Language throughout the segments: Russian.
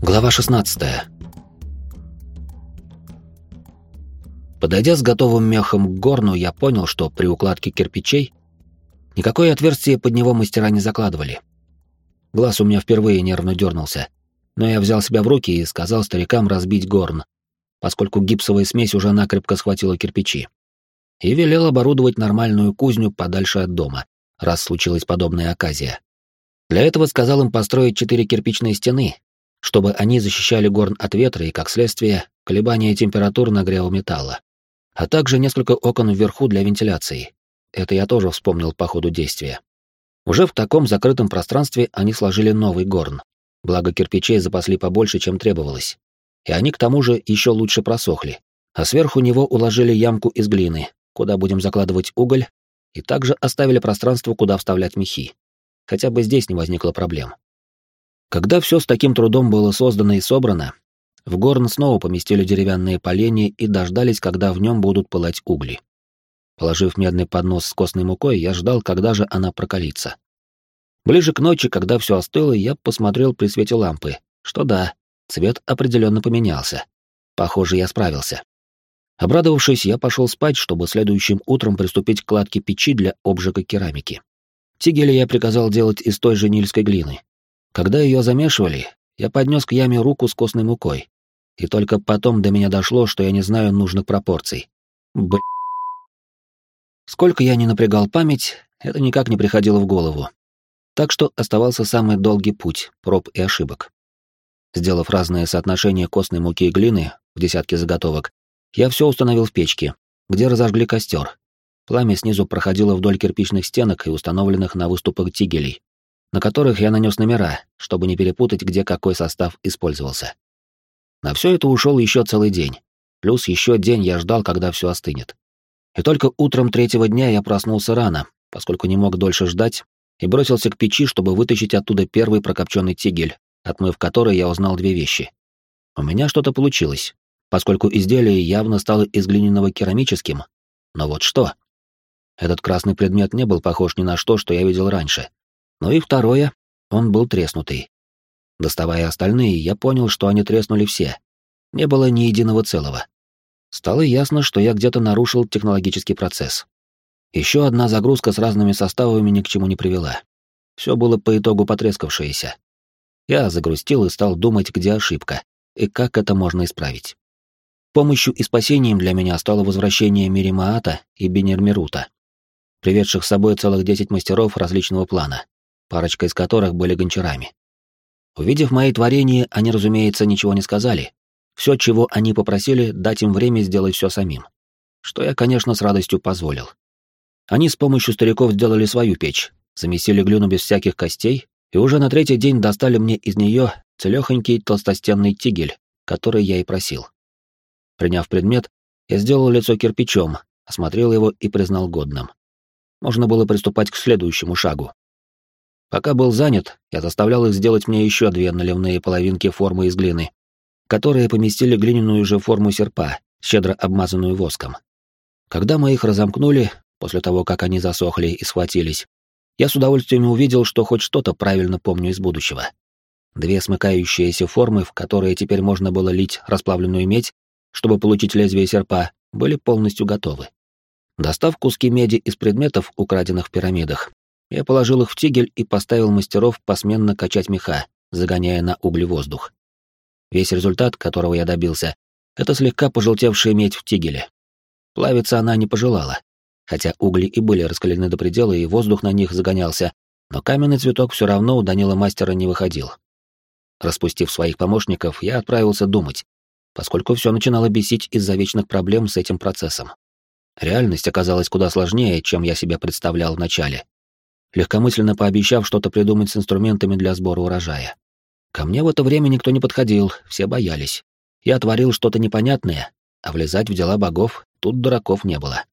Глава 16. Подойдя с готовым мехом к горну, я понял, что при укладке кирпичей никакое отверстие под него мастера не закладывали. Глаз у меня впервые нервно дернулся, но я взял себя в руки и сказал старикам разбить горн, поскольку гипсовая смесь уже накрепко схватила кирпичи. И велел оборудовать нормальную кузню подальше от дома, раз случилась подобная оказия. Для этого сказал им построить четыре кирпичные стены, чтобы они защищали горн от ветра и, как следствие, колебания температур нагрева металла. А также несколько окон вверху для вентиляции. Это я тоже вспомнил по ходу действия. Уже в таком закрытом пространстве они сложили новый горн. Благо кирпичей запасли побольше, чем требовалось. И они к тому же еще лучше просохли. А сверху него уложили ямку из глины, куда будем закладывать уголь, и также оставили пространство, куда вставлять мехи. Хотя бы здесь не возникло проблем. Когда все с таким трудом было создано и собрано, в горн снова поместили деревянные поленья и дождались, когда в нем будут пылать угли. Положив медный поднос с костной мукой, я ждал, когда же она прокалится. Ближе к ночи, когда все остыло, я посмотрел при свете лампы, что да, цвет определенно поменялся. Похоже, я справился. Обрадовавшись, я пошел спать, чтобы следующим утром приступить к кладке печи для обжига керамики. Тигели я приказал делать из той же нильской глины. Когда ее замешивали, я поднес к яме руку с костной мукой. И только потом до меня дошло, что я не знаю нужных пропорций. Б... Сколько я не напрягал память, это никак не приходило в голову. Так что оставался самый долгий путь, проб и ошибок. Сделав разные соотношения костной муки и глины в десятки заготовок, я все установил в печке, где разожгли костер. Пламя снизу проходило вдоль кирпичных стенок и установленных на выступах тигелей на которых я нанес номера, чтобы не перепутать, где какой состав использовался. На все это ушел еще целый день. Плюс еще день я ждал, когда все остынет. И только утром третьего дня я проснулся рано, поскольку не мог дольше ждать, и бросился к печи, чтобы вытащить оттуда первый прокопченный тигель, отмыв который я узнал две вещи. У меня что-то получилось, поскольку изделие явно стало из глиняного керамическим. Но вот что? Этот красный предмет не был похож ни на что, что я видел раньше. Ну и второе, он был треснутый. Доставая остальные, я понял, что они треснули все. Не было ни единого целого. Стало ясно, что я где-то нарушил технологический процесс. Еще одна загрузка с разными составами ни к чему не привела. Все было по итогу потрескавшееся. Я загрустил и стал думать, где ошибка, и как это можно исправить. Помощью и спасением для меня стало возвращение Миримаата и Бенермирута, приведших с собой целых десять мастеров различного плана, парочка из которых были гончарами. Увидев мои творения, они, разумеется, ничего не сказали. Все, чего они попросили, дать им время сделать все самим. Что я, конечно, с радостью позволил. Они с помощью стариков сделали свою печь, замесили глину без всяких костей, и уже на третий день достали мне из нее целехонький толстостенный тигель, который я и просил. Приняв предмет, я сделал лицо кирпичом, осмотрел его и признал годным. Можно было приступать к следующему шагу Пока был занят, я заставлял их сделать мне еще две наливные половинки формы из глины, которые поместили глиняную же форму серпа, щедро обмазанную воском. Когда мы их разомкнули, после того, как они засохли и схватились, я с удовольствием увидел, что хоть что-то правильно помню из будущего. Две смыкающиеся формы, в которые теперь можно было лить расплавленную медь, чтобы получить лезвие серпа, были полностью готовы. Достав куски меди из предметов, украденных в пирамидах, я положил их в тигель и поставил мастеров посменно качать меха, загоняя на угли воздух. Весь результат, которого я добился, это слегка пожелтевшая медь в тигеле. Плавиться она не пожелала, хотя угли и были раскалены до предела, и воздух на них загонялся, но каменный цветок все равно у Данила мастера не выходил. Распустив своих помощников, я отправился думать, поскольку все начинало бесить из-за вечных проблем с этим процессом. Реальность оказалась куда сложнее, чем я себе представлял вначале легкомысленно пообещав что-то придумать с инструментами для сбора урожая. Ко мне в это время никто не подходил, все боялись. Я творил что-то непонятное, а влезать в дела богов тут дураков не было.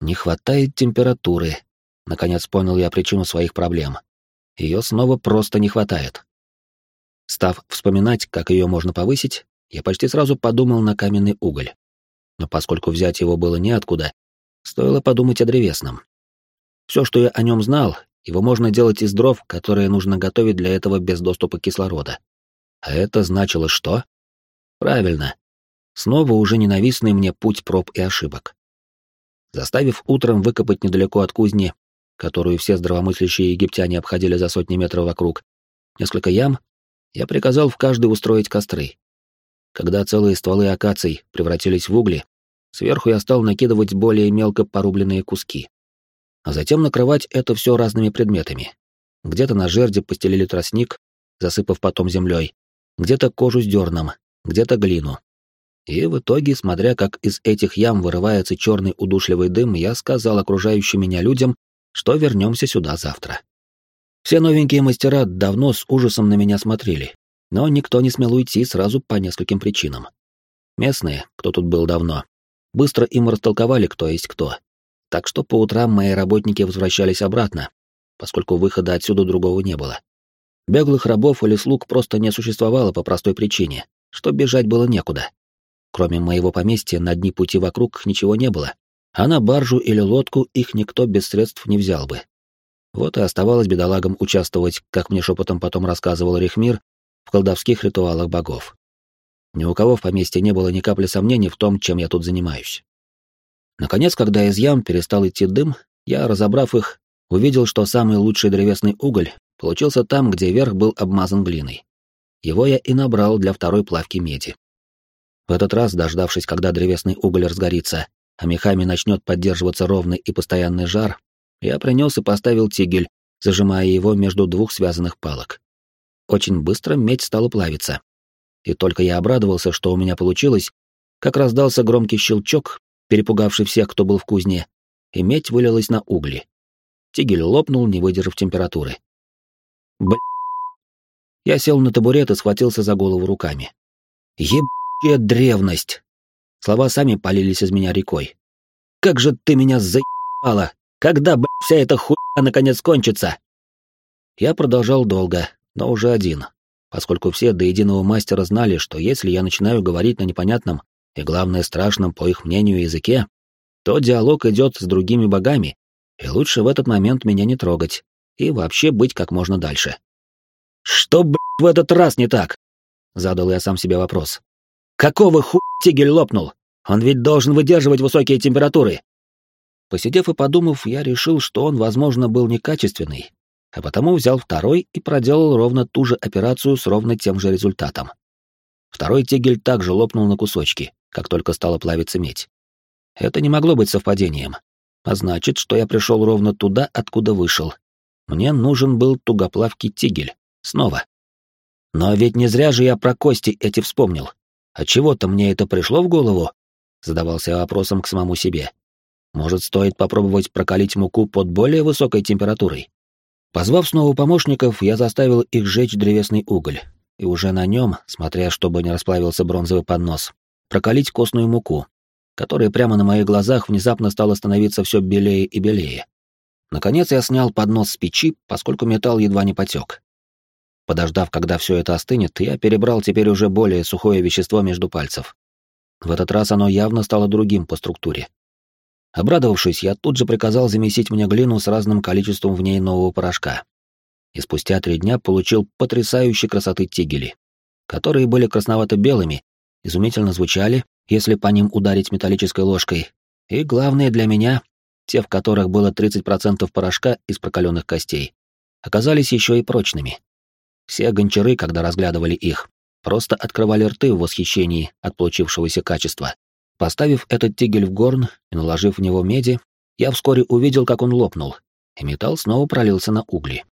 Не хватает температуры. Наконец понял я причину своих проблем. Ее снова просто не хватает. Став вспоминать, как ее можно повысить, я почти сразу подумал на каменный уголь. Но поскольку взять его было неоткуда, стоило подумать о древесном. Все, что я о нем знал, его можно делать из дров, которые нужно готовить для этого без доступа кислорода. А это значило что? Правильно. Снова уже ненавистный мне путь проб и ошибок. Заставив утром выкопать недалеко от кузни, которую все здравомыслящие египтяне обходили за сотни метров вокруг, несколько ям, я приказал в каждой устроить костры. Когда целые стволы акаций превратились в угли, сверху я стал накидывать более мелко порубленные куски. А затем накрывать это все разными предметами. Где-то на жерде постелили тростник, засыпав потом землей, где-то кожу с дерном, где-то глину. И в итоге, смотря как из этих ям вырывается черный удушливый дым, я сказал окружающим меня людям, что вернемся сюда завтра. Все новенькие мастера давно с ужасом на меня смотрели, но никто не смел уйти сразу по нескольким причинам. Местные, кто тут был давно, быстро им растолковали, кто есть кто. Так что по утрам мои работники возвращались обратно, поскольку выхода отсюда другого не было. Беглых рабов или слуг просто не существовало по простой причине, что бежать было некуда. Кроме моего поместья, на дни пути вокруг ничего не было, а на баржу или лодку их никто без средств не взял бы. Вот и оставалось бедолагам участвовать, как мне шепотом потом рассказывал Рихмир, в колдовских ритуалах богов. Ни у кого в поместье не было ни капли сомнений в том, чем я тут занимаюсь. Наконец, когда из ям перестал идти дым, я, разобрав их, увидел, что самый лучший древесный уголь получился там, где верх был обмазан глиной. Его я и набрал для второй плавки меди. В этот раз, дождавшись, когда древесный уголь разгорится, а мехами начнет поддерживаться ровный и постоянный жар, я принес и поставил тигель, зажимая его между двух связанных палок. Очень быстро медь стала плавиться. И только я обрадовался, что у меня получилось, как раздался громкий щелчок, перепугавший всех, кто был в кузне, и медь вылилась на угли. Тигель лопнул, не выдержав температуры. Б... Я сел на табурет и схватился за голову руками. Еб древность!» Слова сами полились из меня рекой. «Как же ты меня заебала! Когда, блядь, вся эта хуйня наконец кончится?» Я продолжал долго, но уже один, поскольку все до единого мастера знали, что если я начинаю говорить на непонятном и, главное, страшном, по их мнению, языке, то диалог идет с другими богами, и лучше в этот момент меня не трогать и вообще быть как можно дальше. «Что, блядь, в этот раз не так?» — задал я сам себе вопрос. Какого ху тигель лопнул? Он ведь должен выдерживать высокие температуры. Посидев и подумав, я решил, что он, возможно, был некачественный, а потому взял второй и проделал ровно ту же операцию с ровно тем же результатом. Второй тигель также лопнул на кусочки, как только стала плавиться медь. Это не могло быть совпадением. А значит, что я пришел ровно туда, откуда вышел. Мне нужен был тугоплавкий тигель. Снова. Но ведь не зря же я про кости эти вспомнил. А чего-то мне это пришло в голову? Задавался вопросом к самому себе. Может, стоит попробовать прокалить муку под более высокой температурой? Позвав снова помощников, я заставил их сжечь древесный уголь, и уже на нем, смотря чтобы не расплавился бронзовый поднос, прокалить костную муку, которая прямо на моих глазах внезапно стала становиться все белее и белее. Наконец я снял поднос с печи, поскольку металл едва не потек. Подождав, когда все это остынет, я перебрал теперь уже более сухое вещество между пальцев. В этот раз оно явно стало другим по структуре. Обрадовавшись, я тут же приказал замесить мне глину с разным количеством в ней нового порошка. И спустя три дня получил потрясающей красоты тигели, которые были красновато-белыми, изумительно звучали, если по ним ударить металлической ложкой, и главное для меня, те, в которых было 30% порошка из прокаленных костей, оказались еще и прочными. Все гончары, когда разглядывали их, просто открывали рты в восхищении от получившегося качества. Поставив этот тигель в горн и наложив в него меди, я вскоре увидел, как он лопнул, и металл снова пролился на угли.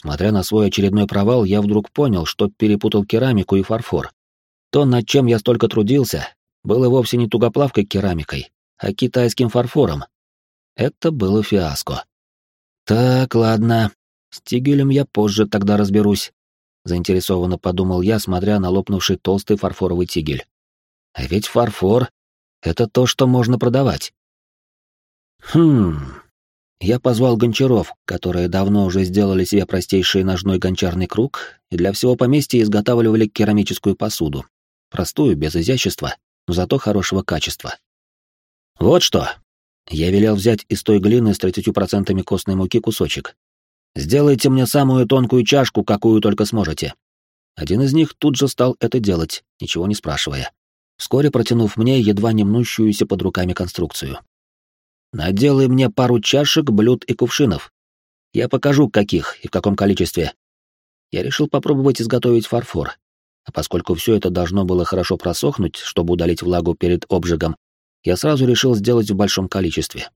Смотря на свой очередной провал, я вдруг понял, что перепутал керамику и фарфор. То, над чем я столько трудился, было вовсе не тугоплавкой керамикой, а китайским фарфором. Это было фиаско. Так, ладно, с тигелем я позже тогда разберусь, заинтересованно подумал я, смотря на лопнувший толстый фарфоровый тигель. А ведь фарфор — это то, что можно продавать. Хм. Я позвал гончаров, которые давно уже сделали себе простейший ножной гончарный круг и для всего поместья изготавливали керамическую посуду. Простую, без изящества, но зато хорошего качества. Вот что. Я велел взять из той глины с 30% костной муки кусочек, Сделайте мне самую тонкую чашку, какую только сможете. Один из них тут же стал это делать, ничего не спрашивая, вскоре протянув мне едва не мнущуюся под руками конструкцию. «Наделай мне пару чашек, блюд и кувшинов. Я покажу, каких и в каком количестве». Я решил попробовать изготовить фарфор, а поскольку все это должно было хорошо просохнуть, чтобы удалить влагу перед обжигом, я сразу решил сделать в большом количестве.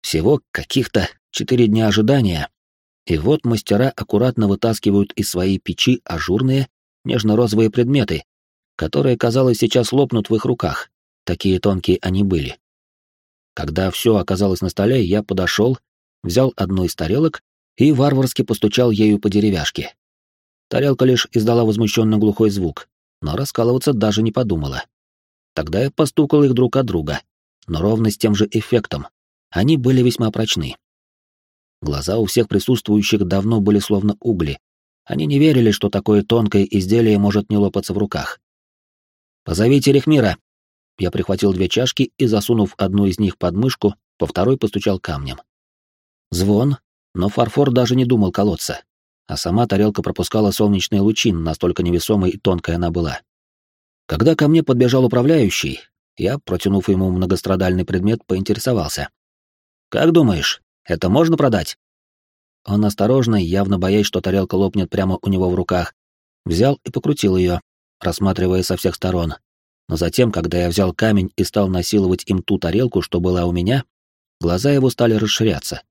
Всего каких-то четыре дня ожидания, и вот мастера аккуратно вытаскивают из своей печи ажурные, нежно-розовые предметы, которые, казалось, сейчас лопнут в их руках. Такие тонкие они были. Когда все оказалось на столе, я подошел, взял одну из тарелок и варварски постучал ею по деревяшке. Тарелка лишь издала возмущенно глухой звук, но раскалываться даже не подумала. Тогда я постукал их друг от друга, но ровно с тем же эффектом. Они были весьма прочны. Глаза у всех присутствующих давно были словно угли. Они не верили, что такое тонкое изделие может не лопаться в руках. «Позовите Рехмира!» Я прихватил две чашки и, засунув одну из них под мышку, по второй постучал камнем. Звон, но фарфор даже не думал колоться, а сама тарелка пропускала солнечные лучи, настолько невесомой и тонкой она была. Когда ко мне подбежал управляющий, я, протянув ему многострадальный предмет, поинтересовался. «Как думаешь, это можно продать?» Он осторожно, явно боясь, что тарелка лопнет прямо у него в руках, взял и покрутил ее, рассматривая со всех сторон. Но затем, когда я взял камень и стал насиловать им ту тарелку, что была у меня, глаза его стали расширяться.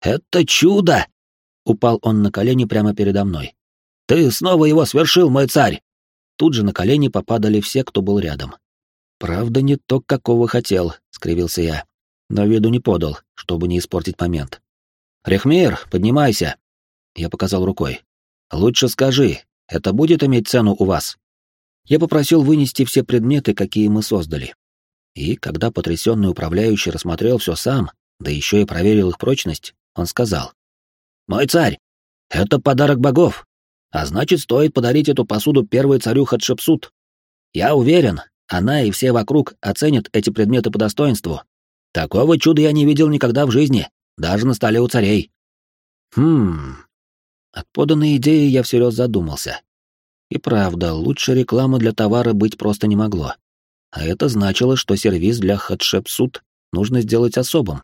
«Это чудо!» — упал он на колени прямо передо мной. «Ты снова его свершил, мой царь!» Тут же на колени попадали все, кто был рядом. «Правда, не то, какого хотел», — скривился я но виду не подал, чтобы не испортить момент. «Рехмир, поднимайся!» Я показал рукой. «Лучше скажи, это будет иметь цену у вас?» Я попросил вынести все предметы, какие мы создали. И, когда потрясенный управляющий рассмотрел все сам, да еще и проверил их прочность, он сказал. «Мой царь, это подарок богов, а значит, стоит подарить эту посуду первой царю Хатшепсут. Я уверен, она и все вокруг оценят эти предметы по достоинству Такого чуда я не видел никогда в жизни, даже на столе у царей. Хм. От поданной идеи я всерьез задумался. И правда, лучше рекламы для товара быть просто не могло. А это значило, что сервис для Хатшепсут нужно сделать особым.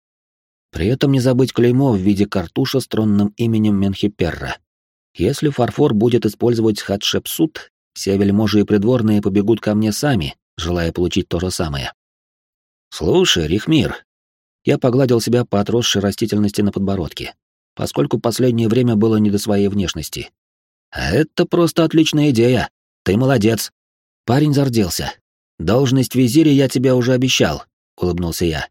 При этом не забыть клеймо в виде картуша с тронным именем Менхиперра. Если фарфор будет использовать Хатшепсут, все вельможи и придворные побегут ко мне сами, желая получить то же самое. «Слушай, Рихмир». Я погладил себя по отросшей растительности на подбородке, поскольку последнее время было не до своей внешности. «А это просто отличная идея. Ты молодец». Парень зарделся. «Должность визиря я тебе уже обещал», — улыбнулся я.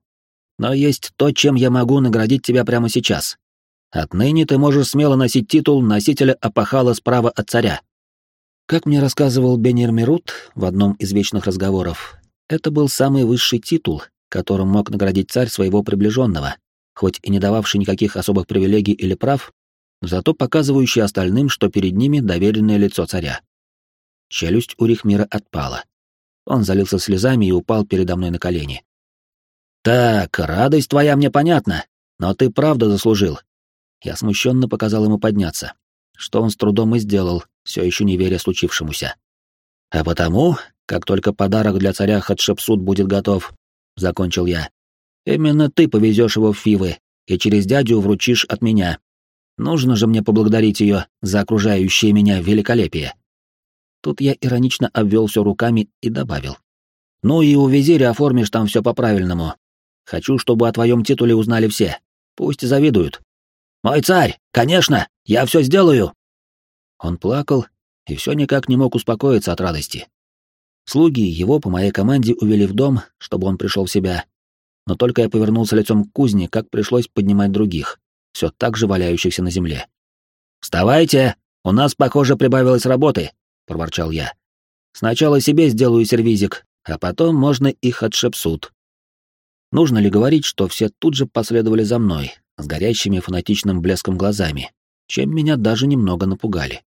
«Но есть то, чем я могу наградить тебя прямо сейчас. Отныне ты можешь смело носить титул носителя опахала справа от царя». Как мне рассказывал Бенер Мирут в одном из вечных разговоров, это был самый высший титул, которым мог наградить царь своего приближенного, хоть и не дававший никаких особых привилегий или прав, зато показывающий остальным, что перед ними доверенное лицо царя. Челюсть у Рихмира отпала. Он залился слезами и упал передо мной на колени. «Так, радость твоя мне понятна, но ты правда заслужил». Я смущенно показал ему подняться, что он с трудом и сделал, все еще не веря случившемуся. А потому, как только подарок для царя Хатшепсут будет готов, — закончил я. «Именно ты повезешь его в Фивы и через дядю вручишь от меня. Нужно же мне поблагодарить ее за окружающее меня великолепие». Тут я иронично обвел все руками и добавил. «Ну и у визиря оформишь там все по-правильному. Хочу, чтобы о твоем титуле узнали все. Пусть завидуют». «Мой царь! Конечно! Я все сделаю!» Он плакал и все никак не мог успокоиться от радости. Слуги его по моей команде увели в дом, чтобы он пришел в себя. Но только я повернулся лицом к кузне, как пришлось поднимать других, все так же валяющихся на земле. «Вставайте! У нас, похоже, прибавилось работы!» — проворчал я. «Сначала себе сделаю сервизик, а потом можно их отшепсут». Нужно ли говорить, что все тут же последовали за мной, с горящими фанатичным блеском глазами, чем меня даже немного напугали.